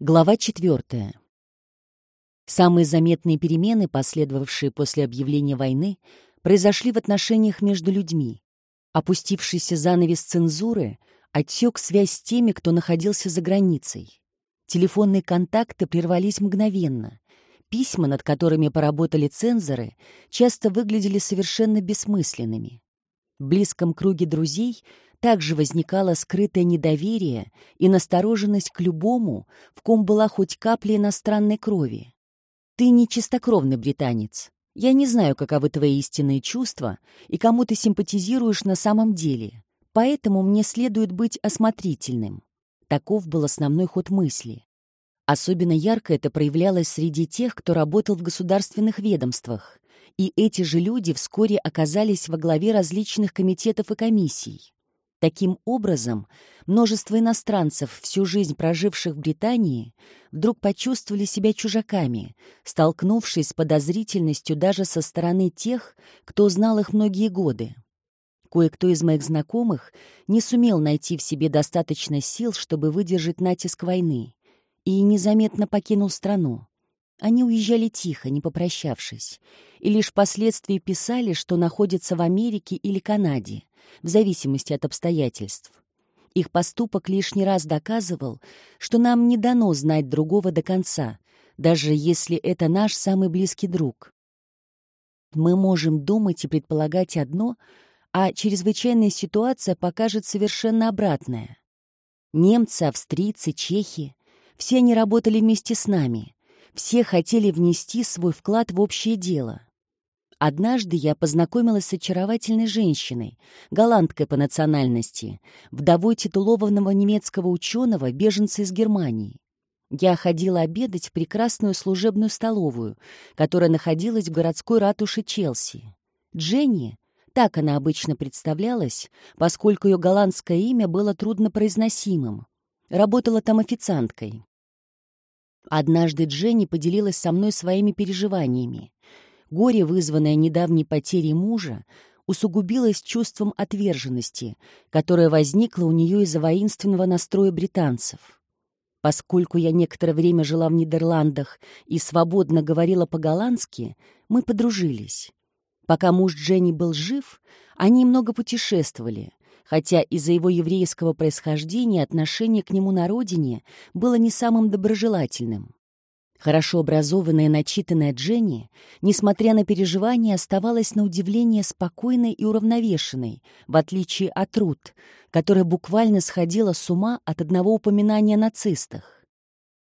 Глава четвертая. Самые заметные перемены, последовавшие после объявления войны, произошли в отношениях между людьми. Опустившийся занавес цензуры отсек связь с теми, кто находился за границей. Телефонные контакты прервались мгновенно. Письма, над которыми поработали цензоры, часто выглядели совершенно бессмысленными. В близком круге друзей также возникало скрытое недоверие и настороженность к любому, в ком была хоть капля иностранной крови. Ты не чистокровный британец. Я не знаю, каковы твои истинные чувства и кому ты симпатизируешь на самом деле. Поэтому мне следует быть осмотрительным. Таков был основной ход мысли. Особенно ярко это проявлялось среди тех, кто работал в государственных ведомствах, и эти же люди вскоре оказались во главе различных комитетов и комиссий. Таким образом, множество иностранцев, всю жизнь проживших в Британии, вдруг почувствовали себя чужаками, столкнувшись с подозрительностью даже со стороны тех, кто знал их многие годы. Кое-кто из моих знакомых не сумел найти в себе достаточно сил, чтобы выдержать натиск войны, и незаметно покинул страну. Они уезжали тихо, не попрощавшись, и лишь впоследствии писали, что находятся в Америке или Канаде, в зависимости от обстоятельств. Их поступок лишний раз доказывал, что нам не дано знать другого до конца, даже если это наш самый близкий друг. Мы можем думать и предполагать одно, а чрезвычайная ситуация покажет совершенно обратное. Немцы, австрийцы, чехи — все они работали вместе с нами — все хотели внести свой вклад в общее дело. Однажды я познакомилась с очаровательной женщиной, голландкой по национальности, вдовой титулованного немецкого ученого, беженца из Германии. Я ходила обедать в прекрасную служебную столовую, которая находилась в городской ратуше Челси. Дженни, так она обычно представлялась, поскольку ее голландское имя было труднопроизносимым, работала там официанткой. Однажды Дженни поделилась со мной своими переживаниями. Горе, вызванное недавней потерей мужа, усугубилось чувством отверженности, которое возникло у нее из-за воинственного настроя британцев. Поскольку я некоторое время жила в Нидерландах и свободно говорила по-голландски, мы подружились. Пока муж Дженни был жив, они много путешествовали, хотя из-за его еврейского происхождения отношение к нему на родине было не самым доброжелательным. Хорошо образованная начитанная Дженни, несмотря на переживания, оставалась на удивление спокойной и уравновешенной, в отличие от Рут, которая буквально сходила с ума от одного упоминания о нацистах.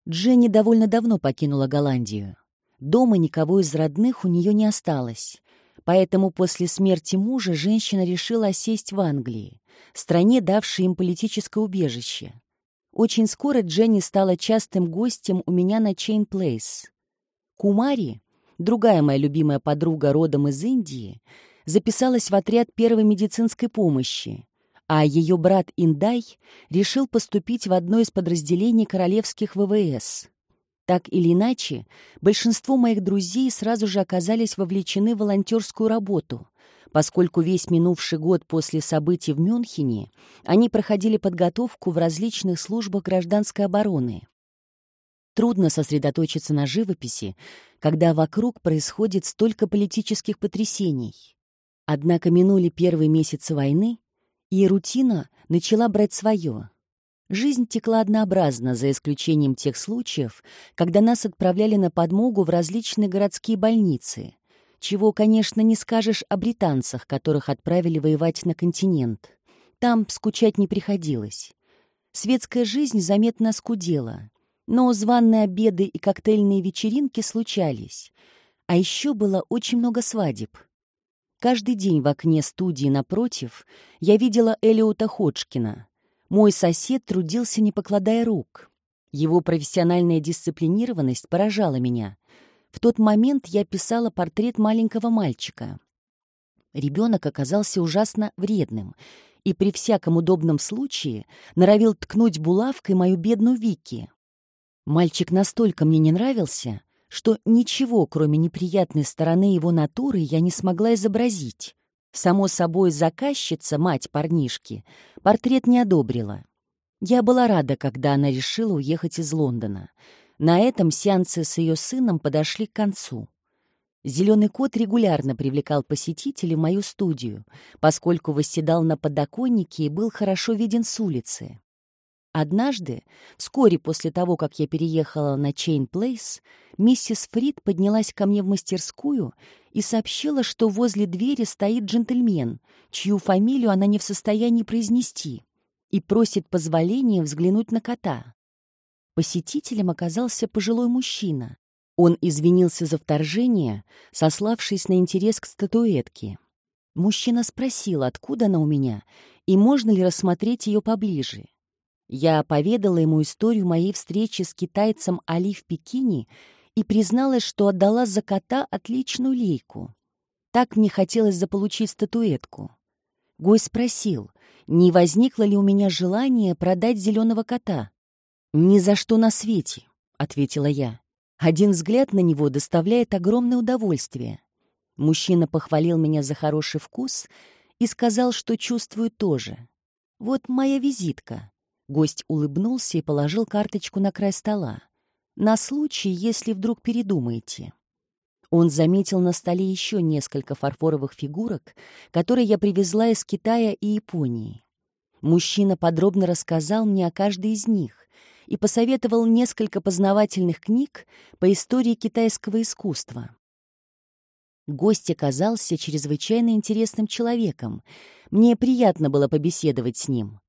Дженни довольно давно покинула Голландию. Дома никого из родных у нее не осталось, Поэтому после смерти мужа женщина решила осесть в Англии, стране, давшей им политическое убежище. Очень скоро Дженни стала частым гостем у меня на Чейн Плейс. Кумари, другая моя любимая подруга родом из Индии, записалась в отряд первой медицинской помощи, а ее брат Индай решил поступить в одно из подразделений королевских ВВС. Так или иначе, большинство моих друзей сразу же оказались вовлечены в волонтерскую работу, поскольку весь минувший год после событий в Мюнхене они проходили подготовку в различных службах гражданской обороны. Трудно сосредоточиться на живописи, когда вокруг происходит столько политических потрясений. Однако минули первые месяцы войны, и рутина начала брать свое. Жизнь текла однообразно, за исключением тех случаев, когда нас отправляли на подмогу в различные городские больницы, чего, конечно, не скажешь о британцах, которых отправили воевать на континент. Там скучать не приходилось. Светская жизнь заметно скудела, но званные обеды и коктейльные вечеринки случались. А еще было очень много свадеб. Каждый день в окне студии напротив я видела Элиота Ходжкина, мой сосед трудился, не покладая рук. Его профессиональная дисциплинированность поражала меня. В тот момент я писала портрет маленького мальчика. Ребенок оказался ужасно вредным и при всяком удобном случае норовил ткнуть булавкой мою бедную Вики. Мальчик настолько мне не нравился, что ничего, кроме неприятной стороны его натуры, я не смогла изобразить. Само собой, заказчица, мать парнишки, портрет не одобрила. Я была рада, когда она решила уехать из Лондона. На этом сеансы с ее сыном подошли к концу. Зеленый кот регулярно привлекал посетителей в мою студию, поскольку восседал на подоконнике и был хорошо виден с улицы. Однажды, вскоре после того, как я переехала на Чейн Плейс, миссис Фрид поднялась ко мне в мастерскую и сообщила, что возле двери стоит джентльмен, чью фамилию она не в состоянии произнести, и просит позволения взглянуть на кота. Посетителем оказался пожилой мужчина. Он извинился за вторжение, сославшись на интерес к статуэтке. Мужчина спросил, откуда она у меня, и можно ли рассмотреть ее поближе. Я поведала ему историю моей встречи с китайцем Али в Пекине и призналась, что отдала за кота отличную лейку. Так мне хотелось заполучить статуэтку. Гой спросил, не возникло ли у меня желание продать зеленого кота. «Ни за что на свете», — ответила я. Один взгляд на него доставляет огромное удовольствие. Мужчина похвалил меня за хороший вкус и сказал, что чувствует тоже. «Вот моя визитка. Гость улыбнулся и положил карточку на край стола. «На случай, если вдруг передумаете». Он заметил на столе еще несколько фарфоровых фигурок, которые я привезла из Китая и Японии. Мужчина подробно рассказал мне о каждой из них и посоветовал несколько познавательных книг по истории китайского искусства. Гость оказался чрезвычайно интересным человеком. Мне приятно было побеседовать с ним.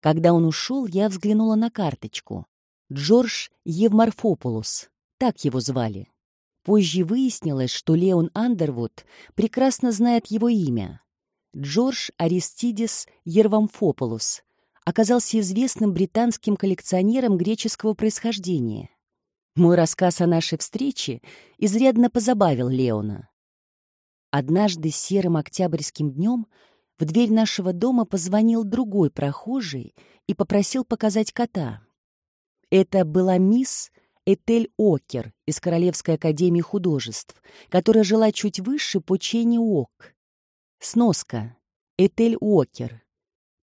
Когда он ушел, я взглянула на карточку. Джордж Евморфополус, так его звали. Позже выяснилось, что Леон Андервуд прекрасно знает его имя. Джордж Аристидис Ервамфополус оказался известным британским коллекционером греческого происхождения. Мой рассказ о нашей встрече изрядно позабавил Леона. Однажды серым октябрьским днем в дверь нашего дома позвонил другой прохожий и попросил показать кота. Это была мисс Этель Окер из Королевской академии художеств, которая жила чуть выше по Ченни Ок. Сноска. Этель Окер.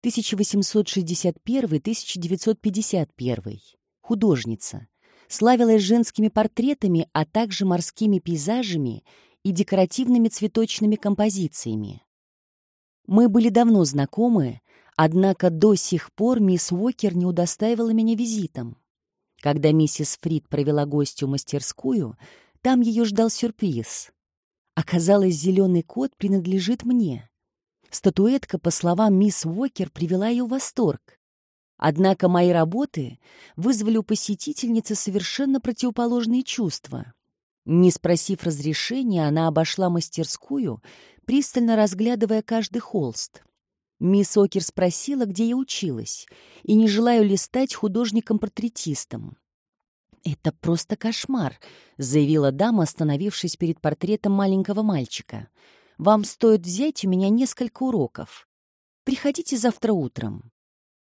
1861-1951. Художница. Славилась женскими портретами, а также морскими пейзажами и декоративными цветочными композициями. Мы были давно знакомы, однако до сих пор мисс Уокер не удостаивала меня визитом. Когда миссис Фрид провела гостю мастерскую, там ее ждал сюрприз. Оказалось, зеленый кот принадлежит мне. Статуэтка, по словам мисс Уокер, привела ее в восторг. Однако мои работы вызвали у посетительницы совершенно противоположные чувства. Не спросив разрешения, она обошла мастерскую пристально разглядывая каждый холст. Мисс Окер спросила, где я училась, и не желаю ли стать художником-портретистом. «Это просто кошмар», — заявила дама, остановившись перед портретом маленького мальчика. «Вам стоит взять у меня несколько уроков. Приходите завтра утром».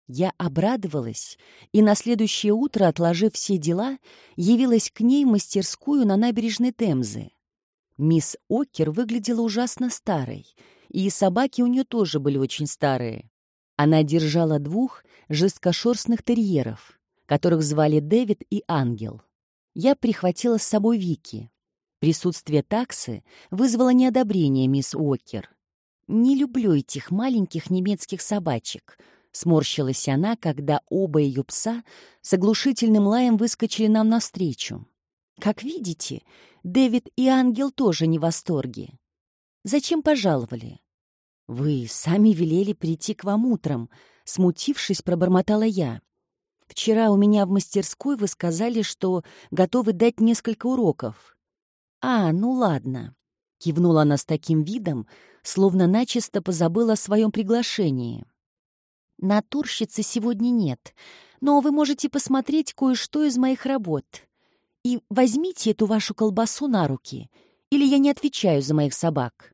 Я обрадовалась и на следующее утро, отложив все дела, явилась к ней в мастерскую на набережной Темзы. Мисс Окер выглядела ужасно старой, и собаки у нее тоже были очень старые. Она держала двух жесткошерстных терьеров, которых звали Дэвид и Ангел. Я прихватила с собой Вики. Присутствие таксы вызвало неодобрение мисс Окер. «Не люблю этих маленьких немецких собачек», — сморщилась она, когда оба ее пса с оглушительным лаем выскочили нам навстречу. Как видите, Дэвид и Ангел тоже не в восторге. Зачем пожаловали? Вы сами велели прийти к вам утром, смутившись, пробормотала я. Вчера у меня в мастерской вы сказали, что готовы дать несколько уроков. А, ну ладно. Кивнула она с таким видом, словно начисто позабыла о своем приглашении. Натурщицы сегодня нет, но вы можете посмотреть кое-что из моих работ. И возьмите эту вашу колбасу на руки, или я не отвечаю за моих собак».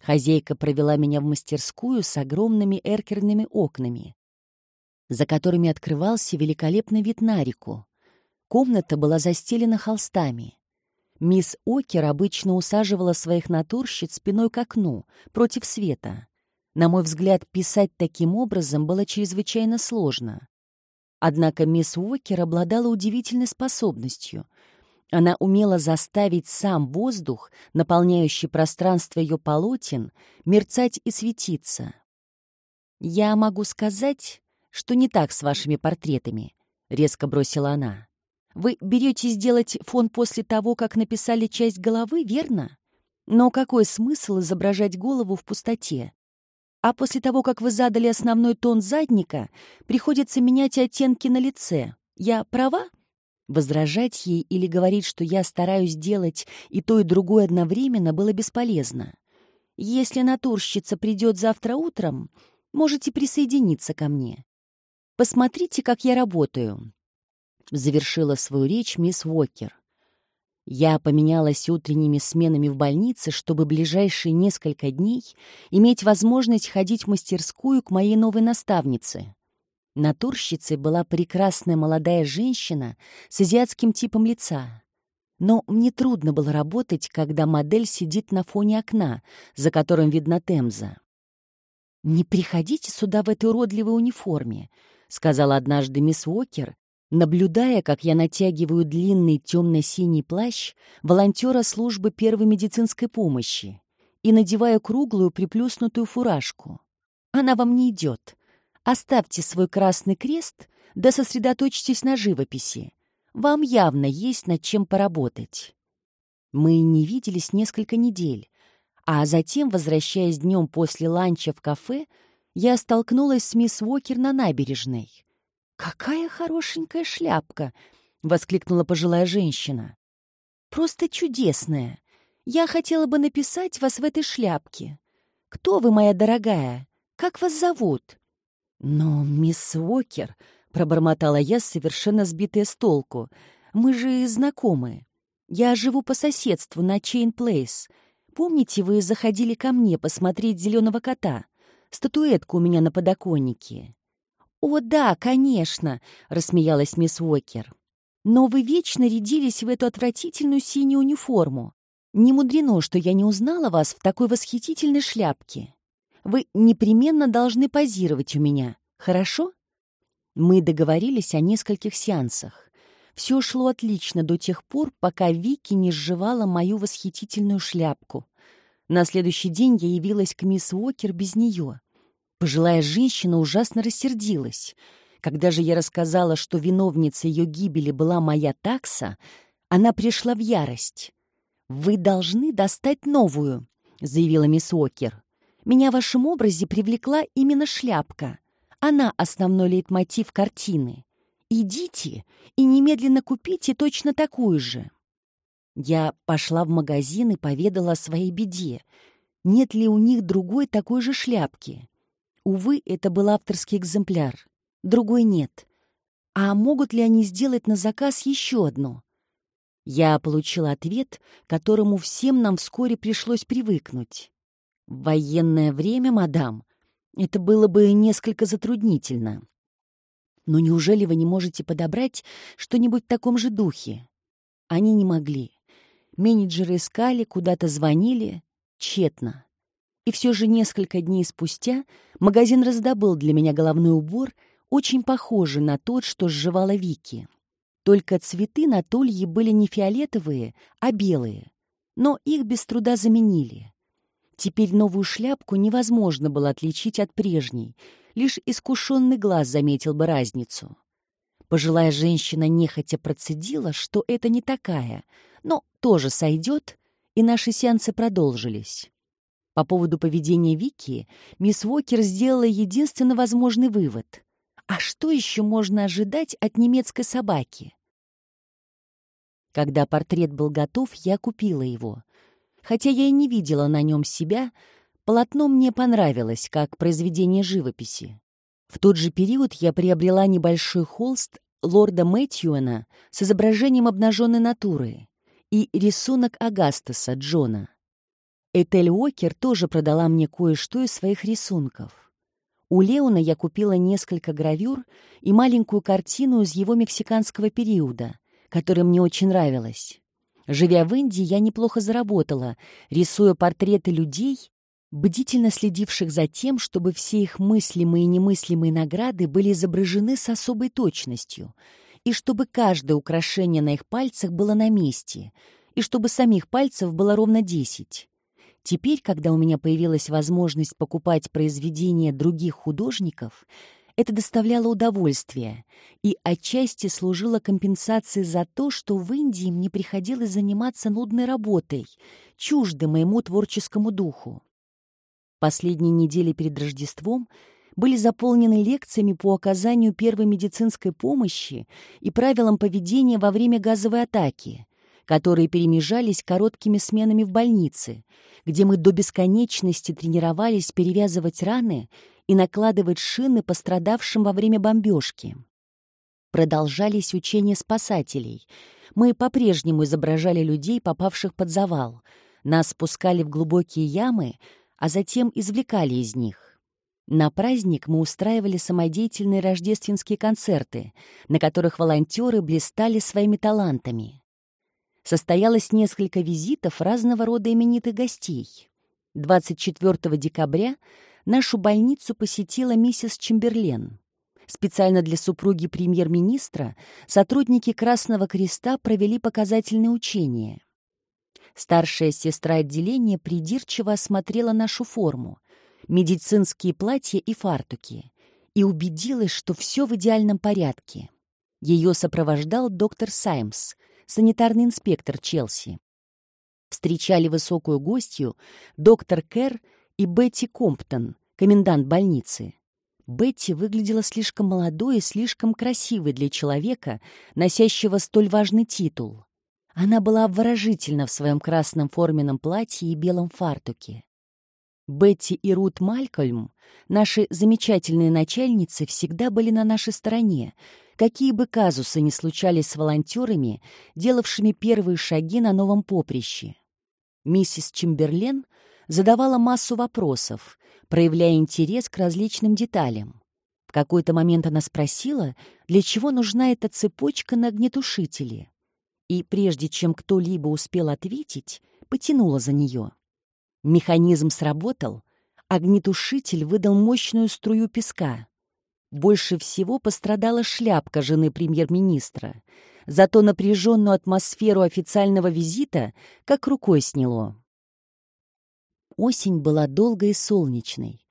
Хозяйка провела меня в мастерскую с огромными эркерными окнами, за которыми открывался великолепный вид на реку. Комната была застелена холстами. Мисс Окер обычно усаживала своих натурщиц спиной к окну, против света. На мой взгляд, писать таким образом было чрезвычайно сложно. Однако мисс Уокер обладала удивительной способностью. Она умела заставить сам воздух, наполняющий пространство ее полотен, мерцать и светиться. «Я могу сказать, что не так с вашими портретами», — резко бросила она. «Вы берете сделать фон после того, как написали часть головы, верно? Но какой смысл изображать голову в пустоте? А после того, как вы задали основной тон задника, приходится менять оттенки на лице. Я права? Возражать ей или говорить, что я стараюсь делать и то, и другое одновременно, было бесполезно. Если натурщица придет завтра утром, можете присоединиться ко мне. Посмотрите, как я работаю. Завершила свою речь мисс Уокер. Я поменялась утренними сменами в больнице, чтобы ближайшие несколько дней иметь возможность ходить в мастерскую к моей новой наставнице. Натурщицей была прекрасная молодая женщина с азиатским типом лица. Но мне трудно было работать, когда модель сидит на фоне окна, за которым видна Темза. «Не приходите сюда в этой уродливой униформе», — сказала однажды мисс Уокер, Наблюдая, как я натягиваю длинный темно-синий плащ волонтера службы первой медицинской помощи и надеваю круглую приплюснутую фуражку. Она вам не идет. Оставьте свой красный крест, да сосредоточьтесь на живописи. Вам явно есть над чем поработать. Мы не виделись несколько недель, а затем, возвращаясь днем после ланча в кафе, я столкнулась с мисс Уокер на набережной. «Какая хорошенькая шляпка!» — воскликнула пожилая женщина. «Просто чудесная! Я хотела бы написать вас в этой шляпке. Кто вы, моя дорогая? Как вас зовут?» «Но, мисс Уокер», — пробормотала я, совершенно сбитая с толку, — «мы же знакомы. Я живу по соседству на Чейн Плейс. Помните, вы заходили ко мне посмотреть зеленого кота? Статуэтку у меня на подоконнике. «О, да, конечно!» — рассмеялась мисс Уокер. «Но вы вечно рядились в эту отвратительную синюю униформу. Не мудрено, что я не узнала вас в такой восхитительной шляпке. Вы непременно должны позировать у меня, хорошо?» Мы договорились о нескольких сеансах. Все шло отлично до тех пор, пока Вики не сживала мою восхитительную шляпку. На следующий день я явилась к мисс Уокер без нее. Пожилая женщина ужасно рассердилась. Когда же я рассказала, что виновницей ее гибели была моя такса, она пришла в ярость. «Вы должны достать новую», — заявила мисс Окер. «Меня в вашем образе привлекла именно шляпка. Она основной лейтмотив картины. Идите и немедленно купите точно такую же». Я пошла в магазин и поведала о своей беде. Нет ли у них другой такой же шляпки? Увы, это был авторский экземпляр. Другой нет. А могут ли они сделать на заказ еще одну? Я получила ответ, которому всем нам вскоре пришлось привыкнуть. В военное время, мадам, это было бы несколько затруднительно. Но неужели вы не можете подобрать что-нибудь в таком же духе? Они не могли. Менеджеры искали, куда-то звонили. Тщетно. И все же несколько дней спустя магазин раздобыл для меня головной убор, очень похожий на тот, что сживала Вики. Только цветы на тулье были не фиолетовые, а белые. Но их без труда заменили. Теперь новую шляпку невозможно было отличить от прежней. Лишь искушенный глаз заметил бы разницу. Пожилая женщина нехотя процедила, что это не такая, но тоже сойдет, и наши сеансы продолжились. По поводу поведения Вики мисс Уокер сделала единственно возможный вывод. А что еще можно ожидать от немецкой собаки? Когда портрет был готов, я купила его. Хотя я и не видела на нем себя, полотно мне понравилось, как произведение живописи. В тот же период я приобрела небольшой холст лорда Мэтьюэна с изображением обнаженной натуры и рисунок Агастаса Джона. Этель Уокер тоже продала мне кое-что из своих рисунков. У Леона я купила несколько гравюр и маленькую картину из его мексиканского периода, которая мне очень нравилась. Живя в Индии, я неплохо заработала, рисуя портреты людей бдительно следивших за тем, чтобы все их мыслимые и немыслимые награды были изображены с особой точностью, и чтобы каждое украшение на их пальцах было на месте, и чтобы самих пальцев было ровно десять. Теперь, когда у меня появилась возможность покупать произведения других художников, это доставляло удовольствие и отчасти служило компенсацией за то, что в Индии мне приходилось заниматься нудной работой, чуждой моему творческому духу. Последние недели перед Рождеством были заполнены лекциями по оказанию первой медицинской помощи и правилам поведения во время газовой атаки, которые перемежались короткими сменами в больнице, где мы до бесконечности тренировались перевязывать раны и накладывать шины пострадавшим во время бомбежки. Продолжались учения спасателей. Мы по-прежнему изображали людей, попавших под завал. Нас спускали в глубокие ямы, а затем извлекали из них. На праздник мы устраивали самодеятельные рождественские концерты, на которых волонтеры блистали своими талантами. Состоялось несколько визитов разного рода именитых гостей. 24 декабря нашу больницу посетила миссис Чемберлен. Специально для супруги премьер-министра сотрудники Красного Креста провели показательные учения. Старшая сестра отделения придирчиво осмотрела нашу форму, медицинские платья и фартуки, и убедилась, что все в идеальном порядке. Ее сопровождал доктор Саймс, санитарный инспектор Челси. Встречали высокую гостью доктор Кэр и Бетти Комптон, комендант больницы. Бетти выглядела слишком молодой и слишком красивой для человека, носящего столь важный титул. Она была обворожительна в своем красном форменном платье и белом фартуке. Бетти и Рут Малькольм, наши замечательные начальницы, всегда были на нашей стороне, какие бы казусы ни случались с волонтерами, делавшими первые шаги на новом поприще. Миссис Чемберлен задавала массу вопросов, проявляя интерес к различным деталям. В какой-то момент она спросила, для чего нужна эта цепочка на огнетушителе. И прежде чем кто-либо успел ответить, потянула за нее. Механизм сработал, огнетушитель выдал мощную струю песка. Больше всего пострадала шляпка жены премьер-министра, зато напряженную атмосферу официального визита как рукой сняло. Осень была долгой и солнечной.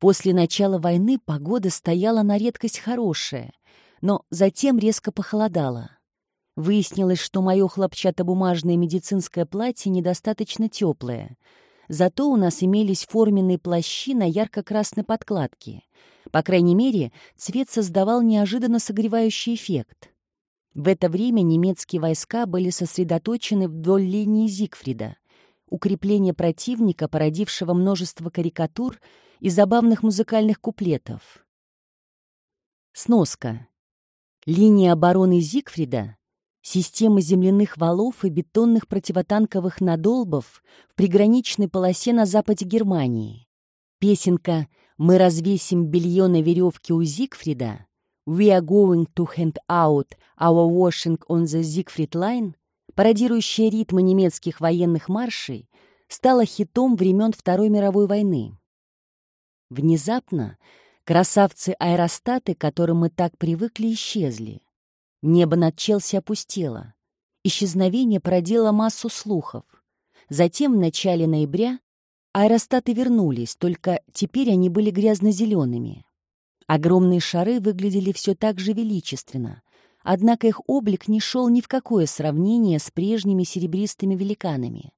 После начала войны погода стояла на редкость хорошая, но затем резко похолодала. Выяснилось, что мое хлопчатобумажное медицинское платье недостаточно теплое. Зато у нас имелись форменные плащи на ярко-красной подкладке. По крайней мере, цвет создавал неожиданно согревающий эффект. В это время немецкие войска были сосредоточены вдоль линии Зигфрида укрепление противника, породившего множество карикатур и забавных музыкальных куплетов. Сноска. Линия обороны Зигфрида — система земляных валов и бетонных противотанковых надолбов в приграничной полосе на западе Германии. Песенка «Мы развесим белье на веревке у Зигфрида» «We are going to hand out our washing on the Siegfried Line» пародирующая ритмы немецких военных маршей, стала хитом времен Второй мировой войны. Внезапно красавцы-аэростаты, к которым мы так привыкли, исчезли. Небо над Челси опустело. Исчезновение породило массу слухов. Затем, в начале ноября, аэростаты вернулись, только теперь они были грязно-зелеными. Огромные шары выглядели все так же величественно, Однако их облик не шел ни в какое сравнение с прежними серебристыми великанами.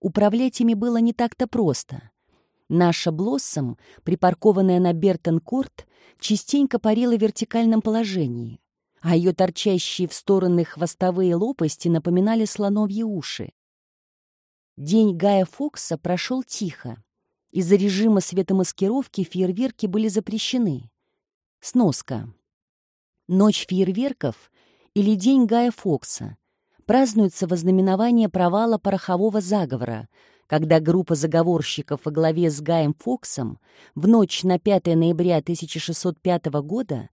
Управлять ими было не так-то просто. Наша Блоссом, припаркованная на Бертон-Корт, частенько парила в вертикальном положении, а ее торчащие в стороны хвостовые лопасти напоминали слоновьи уши. День Гая Фокса прошел тихо. Из-за режима светомаскировки фейерверки были запрещены. Сноска. Ночь фейерверков или День Гая Фокса празднуется во знаменование провала порохового заговора, когда группа заговорщиков во главе с Гаем Фоксом в ночь на 5 ноября 1605 года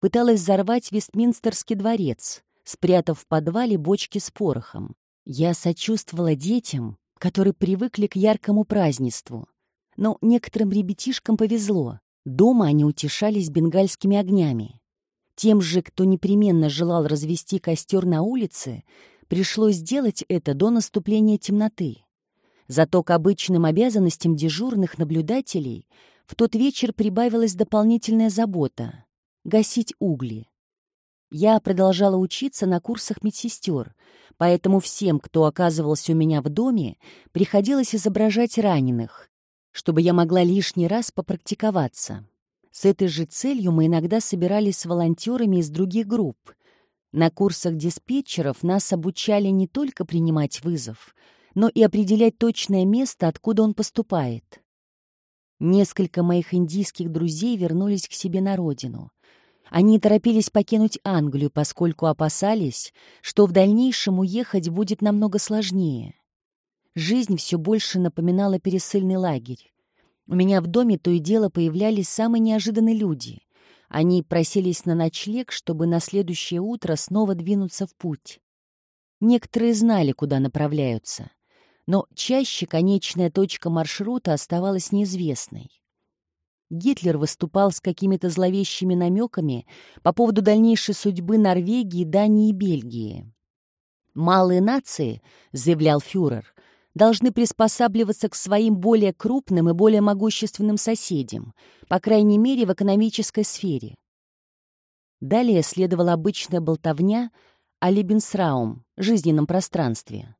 пыталась взорвать Вестминстерский дворец, спрятав в подвале бочки с порохом. Я сочувствовала детям, которые привыкли к яркому празднеству. Но некоторым ребятишкам повезло. Дома они утешались бенгальскими огнями. Тем же, кто непременно желал развести костер на улице, пришлось сделать это до наступления темноты. Зато к обычным обязанностям дежурных наблюдателей в тот вечер прибавилась дополнительная забота — гасить угли. Я продолжала учиться на курсах медсестер, поэтому всем, кто оказывался у меня в доме, приходилось изображать раненых, чтобы я могла лишний раз попрактиковаться. С этой же целью мы иногда собирались с волонтерами из других групп. На курсах диспетчеров нас обучали не только принимать вызов, но и определять точное место, откуда он поступает. Несколько моих индийских друзей вернулись к себе на родину. Они торопились покинуть Англию, поскольку опасались, что в дальнейшем уехать будет намного сложнее. Жизнь все больше напоминала пересыльный лагерь. У меня в доме то и дело появлялись самые неожиданные люди. Они просились на ночлег, чтобы на следующее утро снова двинуться в путь. Некоторые знали, куда направляются но чаще конечная точка маршрута оставалась неизвестной. Гитлер выступал с какими-то зловещими намеками по поводу дальнейшей судьбы Норвегии, Дании и Бельгии. «Малые нации», — заявлял фюрер, — должны приспосабливаться к своим более крупным и более могущественным соседям, по крайней мере, в экономической сфере. Далее следовала обычная болтовня о Лебенсраум, жизненном пространстве.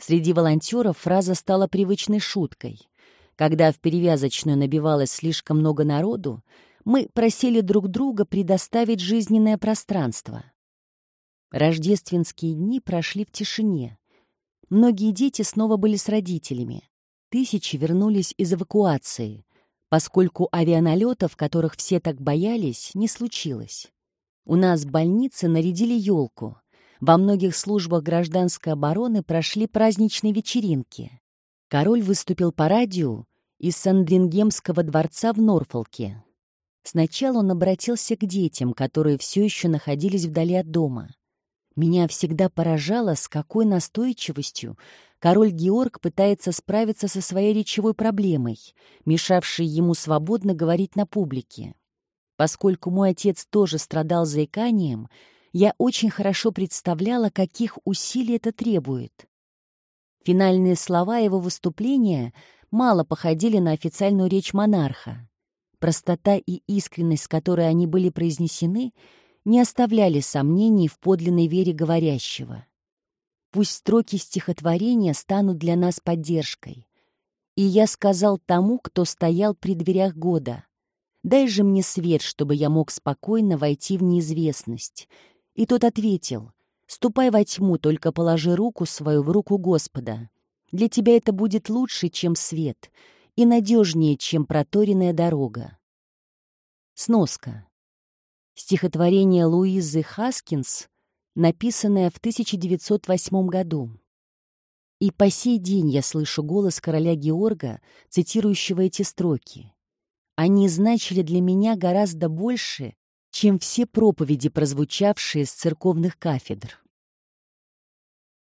Среди волонтеров фраза стала привычной шуткой. Когда в перевязочную набивалось слишком много народу, мы просили друг друга предоставить жизненное пространство. Рождественские дни прошли в тишине. Многие дети снова были с родителями. Тысячи вернулись из эвакуации, поскольку авианалетов, которых все так боялись, не случилось. У нас в больнице нарядили елку — во многих службах гражданской обороны прошли праздничные вечеринки. Король выступил по радио из Сандрингемского дворца в Норфолке. Сначала он обратился к детям, которые все еще находились вдали от дома. Меня всегда поражало, с какой настойчивостью король Георг пытается справиться со своей речевой проблемой, мешавшей ему свободно говорить на публике. Поскольку мой отец тоже страдал заиканием, я очень хорошо представляла, каких усилий это требует. Финальные слова его выступления мало походили на официальную речь монарха. Простота и искренность, с которой они были произнесены, не оставляли сомнений в подлинной вере говорящего. Пусть строки стихотворения станут для нас поддержкой. И я сказал тому, кто стоял при дверях года, «Дай же мне свет, чтобы я мог спокойно войти в неизвестность, и тот ответил, «Ступай во тьму, только положи руку свою в руку Господа. Для тебя это будет лучше, чем свет, и надежнее, чем проторенная дорога». Сноска. Стихотворение Луизы Хаскинс, написанное в 1908 году. И по сей день я слышу голос короля Георга, цитирующего эти строки. Они значили для меня гораздо больше, чем все проповеди, прозвучавшие с церковных кафедр.